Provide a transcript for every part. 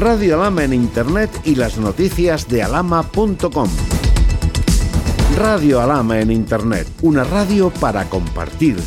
Radio Alama en Internet y las noticias de alama.com. Radio Alama en Internet, una radio para compartir.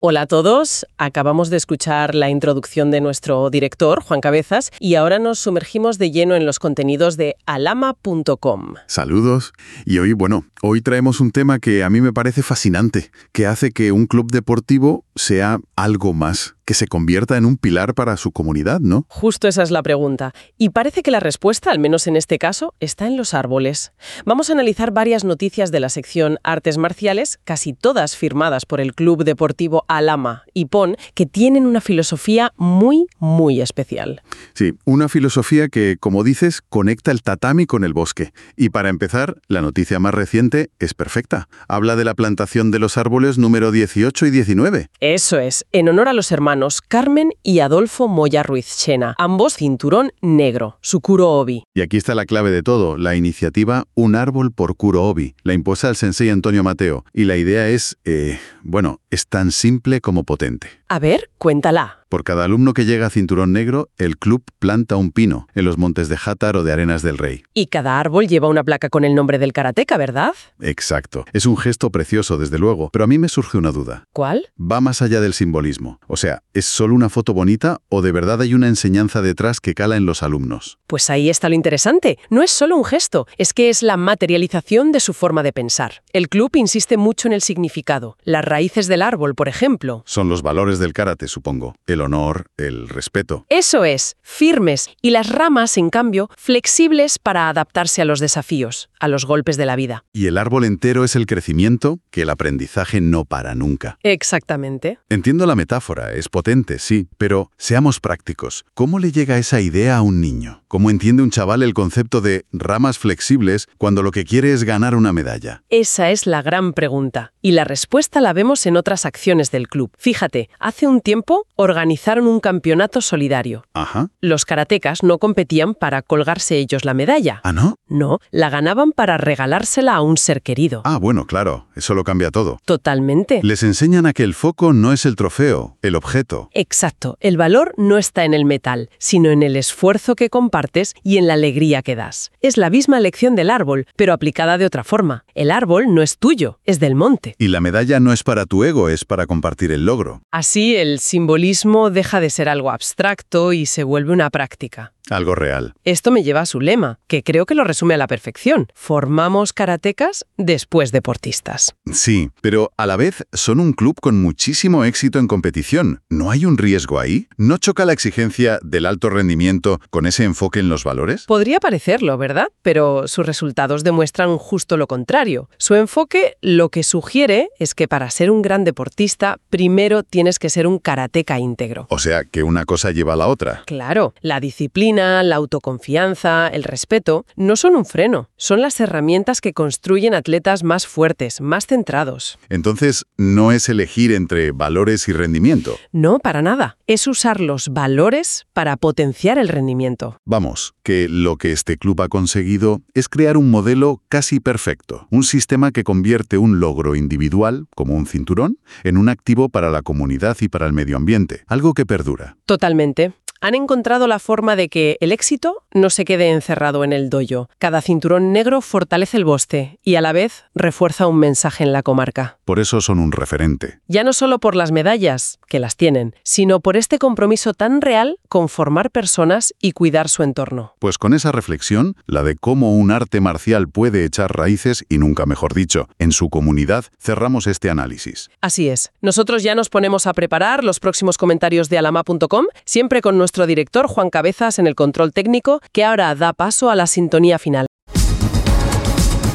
Hola a todos, acabamos de escuchar la introducción de nuestro director, Juan Cabezas, y ahora nos sumergimos de lleno en los contenidos de alama.com. Saludos. Y hoy, bueno, hoy traemos un tema que a mí me parece fascinante, que hace que un club deportivo sea algo más que se convierta en un pilar para su comunidad, ¿no? Justo esa es la pregunta. Y parece que la respuesta, al menos en este caso, está en los árboles. Vamos a analizar varias noticias de la sección Artes Marciales, casi todas firmadas por el Club Deportivo Alama y PON, que tienen una filosofía muy, muy especial. Sí, una filosofía que, como dices, conecta el tatami con el bosque. Y para empezar, la noticia más reciente es perfecta. Habla de la plantación de los árboles número 18 y 19. Eso es, en honor a los hermanos Carmen y Adolfo Moya Ruiz Chena, ambos cinturón negro, su Kuro Obi. Y aquí está la clave de todo, la iniciativa Un árbol por Kuro Obi. La imposa el sensei Antonio Mateo. Y la idea es, eh, bueno, es tan simple como potente. A ver, cuéntala. Por cada alumno que llega a Cinturón Negro, el club planta un pino en los montes de Játar o de Arenas del Rey. Y cada árbol lleva una placa con el nombre del karateca, ¿verdad? Exacto. Es un gesto precioso, desde luego, pero a mí me surge una duda. ¿Cuál? Va más allá del simbolismo. O sea, ¿es solo una foto bonita o de verdad hay una enseñanza detrás que cala en los alumnos? Pues ahí está lo interesante. No es solo un gesto, es que es la materialización de su forma de pensar. El club insiste mucho en el significado. Las raíces del árbol, por ejemplo. Son los valores del karate, supongo. El honor, el respeto. Eso es, firmes, y las ramas, en cambio, flexibles para adaptarse a los desafíos, a los golpes de la vida. Y el árbol entero es el crecimiento, que el aprendizaje no para nunca. Exactamente. Entiendo la metáfora, es potente, sí, pero seamos prácticos. ¿Cómo le llega esa idea a un niño? ¿Cómo entiende un chaval el concepto de ramas flexibles cuando lo que quiere es ganar una medalla? Esa es la gran pregunta. Y la respuesta la vemos en otras acciones del club. Fíjate, hace un tiempo organizaron un campeonato solidario. Ajá. Los karatecas no competían para colgarse ellos la medalla. ¿Ah, no? No, la ganaban para regalársela a un ser querido. Ah, bueno, claro, eso lo cambia todo. Totalmente. Les enseñan a que el foco no es el trofeo, el objeto. Exacto. El valor no está en el metal, sino en el esfuerzo que compartes y en la alegría que das. Es la misma lección del árbol, pero aplicada de otra forma. El árbol no es tuyo, es del monte. Y la medalla no es para tu ego, es para compartir el logro. Así el simbolismo deja de ser algo abstracto y se vuelve una práctica. Algo real. Esto me lleva a su lema, que creo que lo resume a la perfección. Formamos karatecas después deportistas. Sí, pero a la vez son un club con muchísimo éxito en competición. ¿No hay un riesgo ahí? ¿No choca la exigencia del alto rendimiento con ese enfoque en los valores? Podría parecerlo, ¿verdad? Pero sus resultados demuestran justo lo contrario. Su enfoque lo que sugiere es que para ser un gran deportista, primero tienes que ser un karateca íntegro. O sea, que una cosa lleva a la otra. Claro, la disciplina la autoconfianza, el respeto, no son un freno, son las herramientas que construyen atletas más fuertes, más centrados. Entonces, no es elegir entre valores y rendimiento. No, para nada. Es usar los valores para potenciar el rendimiento. Vamos, que lo que este club ha conseguido es crear un modelo casi perfecto, un sistema que convierte un logro individual, como un cinturón, en un activo para la comunidad y para el medio ambiente, algo que perdura. Totalmente han encontrado la forma de que el éxito no se quede encerrado en el doyo. Cada cinturón negro fortalece el bosque y a la vez refuerza un mensaje en la comarca. Por eso son un referente. Ya no solo por las medallas, que las tienen, sino por este compromiso tan real con formar personas y cuidar su entorno. Pues con esa reflexión, la de cómo un arte marcial puede echar raíces, y nunca mejor dicho, en su comunidad, cerramos este análisis. Así es. Nosotros ya nos ponemos a preparar los próximos comentarios de alama.com, siempre con nuestro director Juan Cabezas en el control técnico, que ahora da paso a la sintonía final.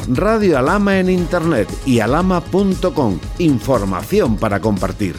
Radio Alama en Internet y alama.com. Información para compartir.